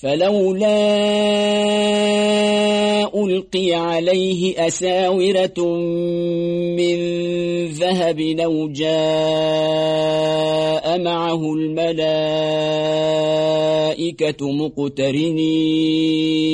فلولا ألقي عليه أساورة من ذهب لو جاء معه الملائكة مقترنين.